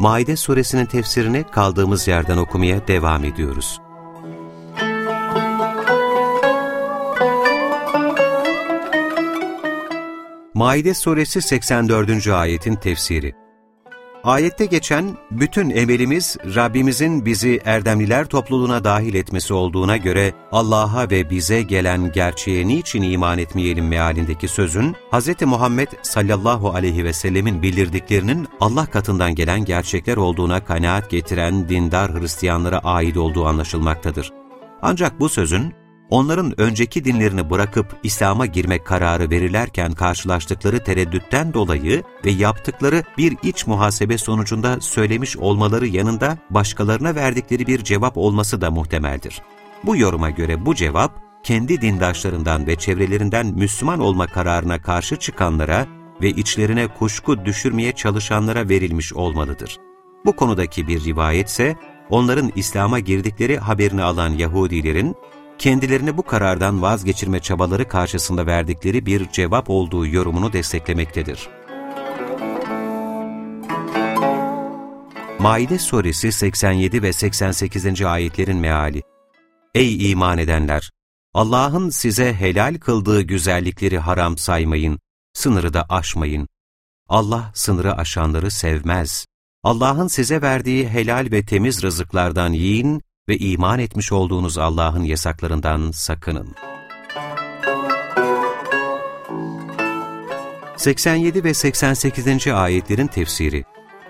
Maide suresinin tefsirini kaldığımız yerden okumaya devam ediyoruz. Maide suresi 84. ayetin tefsiri Ayette geçen bütün emelimiz Rabbimizin bizi erdemliler topluluğuna dahil etmesi olduğuna göre Allah'a ve bize gelen gerçeğe niçin iman etmeyelim mealindeki sözün Hz. Muhammed sallallahu aleyhi ve sellemin bildirdiklerinin Allah katından gelen gerçekler olduğuna kanaat getiren dindar Hristiyanlara ait olduğu anlaşılmaktadır. Ancak bu sözün onların önceki dinlerini bırakıp İslam'a girmek kararı verirlerken karşılaştıkları tereddütten dolayı ve yaptıkları bir iç muhasebe sonucunda söylemiş olmaları yanında başkalarına verdikleri bir cevap olması da muhtemeldir. Bu yoruma göre bu cevap, kendi dindaşlarından ve çevrelerinden Müslüman olma kararına karşı çıkanlara ve içlerine kuşku düşürmeye çalışanlara verilmiş olmalıdır. Bu konudaki bir rivayetse, onların İslam'a girdikleri haberini alan Yahudilerin, kendilerini bu karardan vazgeçirme çabaları karşısında verdikleri bir cevap olduğu yorumunu desteklemektedir. Maide suresi 87 ve 88. ayetlerin meali Ey iman edenler! Allah'ın size helal kıldığı güzellikleri haram saymayın, sınırı da aşmayın. Allah sınırı aşanları sevmez. Allah'ın size verdiği helal ve temiz rızıklardan yiyin ve iman etmiş olduğunuz Allah'ın yasaklarından sakının. 87 ve 88. ayetlerin tefsiri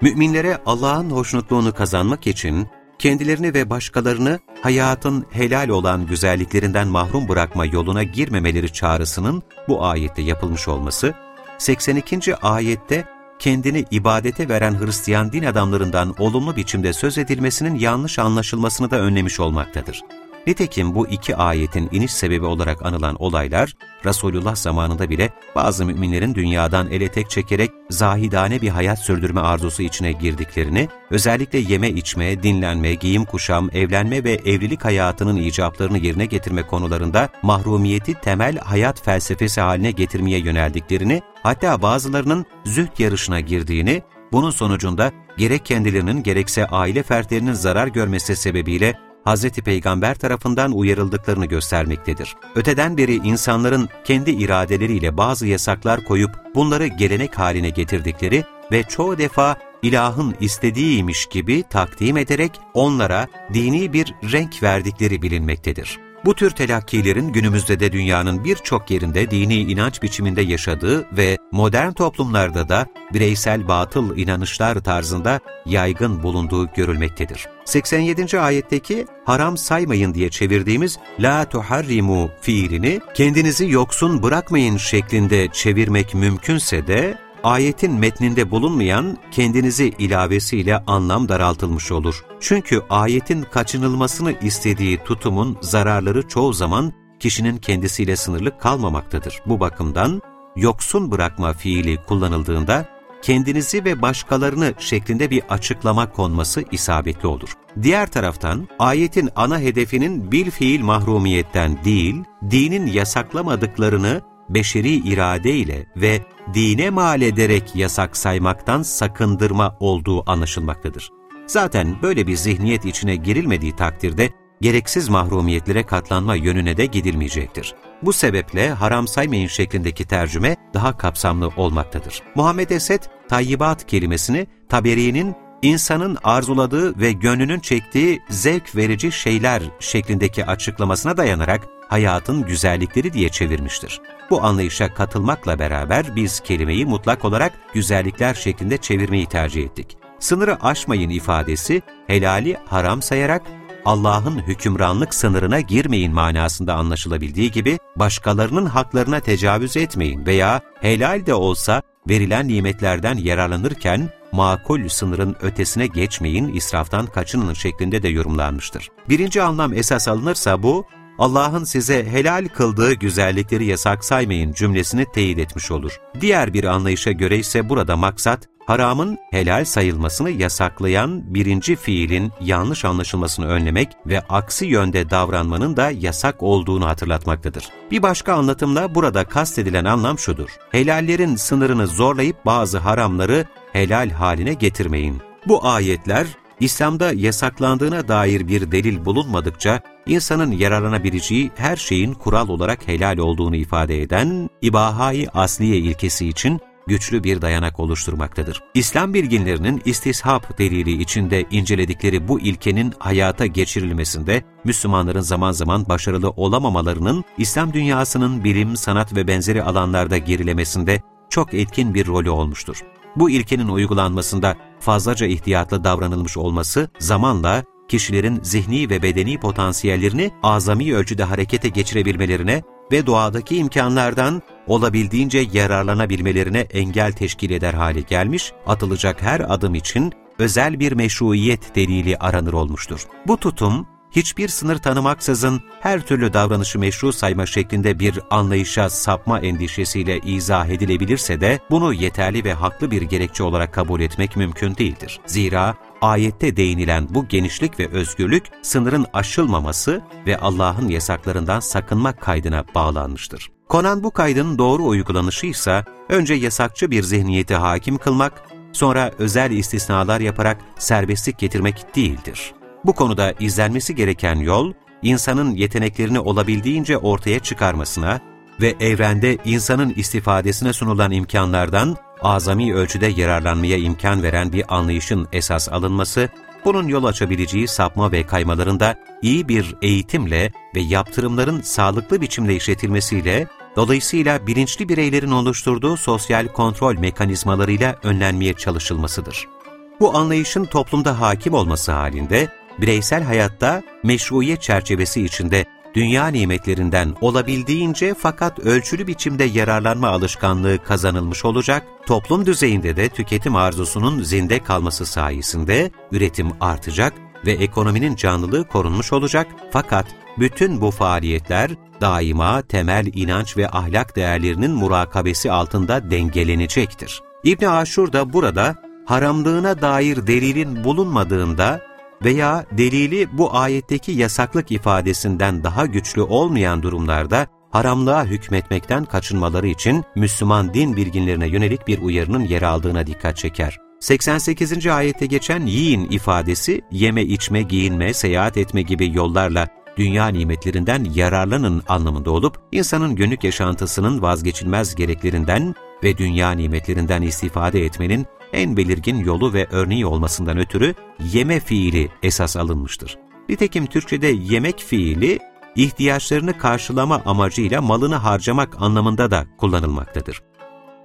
Müminlere Allah'ın hoşnutluğunu kazanmak için kendilerini ve başkalarını hayatın helal olan güzelliklerinden mahrum bırakma yoluna girmemeleri çağrısının bu ayette yapılmış olması, 82. ayette kendini ibadete veren Hristiyan din adamlarından olumlu biçimde söz edilmesinin yanlış anlaşılmasını da önlemiş olmaktadır. Nitekim bu iki ayetin iniş sebebi olarak anılan olaylar, Resulullah zamanında bile bazı müminlerin dünyadan ele tek çekerek zahidane bir hayat sürdürme arzusu içine girdiklerini, özellikle yeme içme, dinlenme, giyim kuşam, evlenme ve evlilik hayatının icaplarını yerine getirme konularında mahrumiyeti temel hayat felsefesi haline getirmeye yöneldiklerini, hatta bazılarının züht yarışına girdiğini, bunun sonucunda gerek kendilerinin gerekse aile fertlerinin zarar görmesi sebebiyle Hz. Peygamber tarafından uyarıldıklarını göstermektedir. Öteden beri insanların kendi iradeleriyle bazı yasaklar koyup bunları gelenek haline getirdikleri ve çoğu defa ilahın istediğiymiş gibi takdim ederek onlara dini bir renk verdikleri bilinmektedir. Bu tür telakkilerin günümüzde de dünyanın birçok yerinde dini inanç biçiminde yaşadığı ve modern toplumlarda da bireysel batıl inanışlar tarzında yaygın bulunduğu görülmektedir. 87. ayetteki haram saymayın diye çevirdiğimiz la tuharrimu fiilini kendinizi yoksun bırakmayın şeklinde çevirmek mümkünse de ayetin metninde bulunmayan kendinizi ilavesiyle anlam daraltılmış olur. Çünkü ayetin kaçınılmasını istediği tutumun zararları çoğu zaman kişinin kendisiyle sınırlı kalmamaktadır. Bu bakımdan yoksun bırakma fiili kullanıldığında kendinizi ve başkalarını şeklinde bir açıklama konması isabetli olur. Diğer taraftan ayetin ana hedefinin bil fiil mahrumiyetten değil, dinin yasaklamadıklarını beşeri irade ile ve dine mal ederek yasak saymaktan sakındırma olduğu anlaşılmaktadır. Zaten böyle bir zihniyet içine girilmediği takdirde gereksiz mahrumiyetlere katlanma yönüne de gidilmeyecektir. Bu sebeple haram saymayın şeklindeki tercüme daha kapsamlı olmaktadır. Muhammed Esed, tayyibat kelimesini Taberi'nin insanın arzuladığı ve gönlünün çektiği zevk verici şeyler şeklindeki açıklamasına dayanarak hayatın güzellikleri diye çevirmiştir. Bu anlayışa katılmakla beraber biz kelimeyi mutlak olarak güzellikler şeklinde çevirmeyi tercih ettik. Sınırı aşmayın ifadesi helali haram sayarak Allah'ın hükümranlık sınırına girmeyin manasında anlaşılabildiği gibi başkalarının haklarına tecavüz etmeyin veya helal de olsa verilen nimetlerden yararlanırken makul sınırın ötesine geçmeyin, israftan kaçının şeklinde de yorumlanmıştır. Birinci anlam esas alınırsa bu, Allah'ın size helal kıldığı güzellikleri yasak saymayın cümlesini teyit etmiş olur. Diğer bir anlayışa göre ise burada maksat, haramın helal sayılmasını yasaklayan birinci fiilin yanlış anlaşılmasını önlemek ve aksi yönde davranmanın da yasak olduğunu hatırlatmaktadır. Bir başka anlatımla burada kastedilen anlam şudur. Helallerin sınırını zorlayıp bazı haramları helal haline getirmeyin. Bu ayetler İslam'da yasaklandığına dair bir delil bulunmadıkça insanın yararlanabileceği her şeyin kural olarak helal olduğunu ifade eden ibahai asliye ilkesi için güçlü bir dayanak oluşturmaktadır. İslam bilginlerinin istishab delili içinde inceledikleri bu ilkenin hayata geçirilmesinde Müslümanların zaman zaman başarılı olamamalarının İslam dünyasının bilim, sanat ve benzeri alanlarda gerilemesinde çok etkin bir rolü olmuştur. Bu ilkenin uygulanmasında fazlaca ihtiyatlı davranılmış olması zamanla kişilerin zihni ve bedeni potansiyellerini azami ölçüde harekete geçirebilmelerine ve doğadaki imkanlardan olabildiğince yararlanabilmelerine engel teşkil eder hale gelmiş, atılacak her adım için özel bir meşruiyet delili aranır olmuştur. Bu tutum, hiçbir sınır tanımaksızın her türlü davranışı meşru sayma şeklinde bir anlayışa sapma endişesiyle izah edilebilirse de bunu yeterli ve haklı bir gerekçe olarak kabul etmek mümkün değildir. Zira ayette değinilen bu genişlik ve özgürlük sınırın aşılmaması ve Allah'ın yasaklarından sakınmak kaydına bağlanmıştır. Konan bu kaydın doğru uygulanışı ise önce yasakçı bir zihniyeti hakim kılmak, sonra özel istisnalar yaparak serbestlik getirmek değildir. Bu konuda izlenmesi gereken yol, insanın yeteneklerini olabildiğince ortaya çıkarmasına ve evrende insanın istifadesine sunulan imkanlardan azami ölçüde yararlanmaya imkan veren bir anlayışın esas alınması, bunun yol açabileceği sapma ve kaymalarında iyi bir eğitimle ve yaptırımların sağlıklı biçimde işletilmesiyle, dolayısıyla bilinçli bireylerin oluşturduğu sosyal kontrol mekanizmalarıyla önlenmeye çalışılmasıdır. Bu anlayışın toplumda hakim olması halinde, bireysel hayatta meşruiyet çerçevesi içinde dünya nimetlerinden olabildiğince fakat ölçülü biçimde yararlanma alışkanlığı kazanılmış olacak, toplum düzeyinde de tüketim arzusunun zinde kalması sayesinde üretim artacak ve ekonominin canlılığı korunmuş olacak fakat bütün bu faaliyetler daima temel inanç ve ahlak değerlerinin murakabesi altında dengelenecektir. İbn Aşur da burada haramlığına dair delilin bulunmadığında veya delili bu ayetteki yasaklık ifadesinden daha güçlü olmayan durumlarda haramlığa hükmetmekten kaçınmaları için Müslüman din bilginlerine yönelik bir uyarının yer aldığına dikkat çeker. 88. ayette geçen yiyin ifadesi yeme, içme, giyinme, seyahat etme gibi yollarla dünya nimetlerinden yararlanın anlamında olup, insanın günlük yaşantısının vazgeçilmez gereklerinden ve dünya nimetlerinden istifade etmenin en belirgin yolu ve örneği olmasından ötürü yeme fiili esas alınmıştır. Nitekim Türkçe'de yemek fiili, ihtiyaçlarını karşılama amacıyla malını harcamak anlamında da kullanılmaktadır.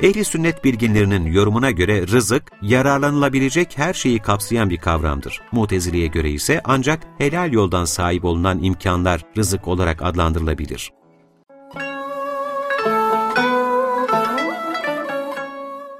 Ehli sünnet bilginlerinin yorumuna göre rızık, yararlanılabilecek her şeyi kapsayan bir kavramdır. Mutezile'ye göre ise ancak helal yoldan sahip olunan imkanlar rızık olarak adlandırılabilir.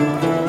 Thank you.